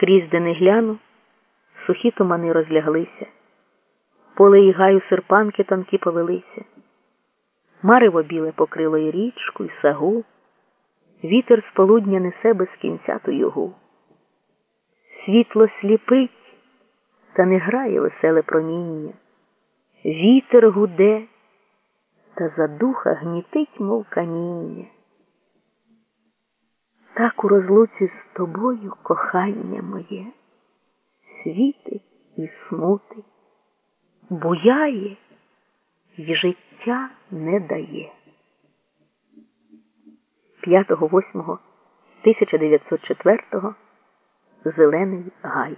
Скрізь, де не гляну, сухі тумани розляглися, поле і гаю серпанки тонкі повелися, марево біле покрило і річку, і сагу, вітер з полудня несе без кінця ту йогу. Світло сліпить, та не грає веселе проміння, вітер гуде, та за духа гнітить, мов каміння. Так у розлуці з тобою кохання моє, світить і смутить, буяє й життя не дає. 5.8.1904 Зелений гай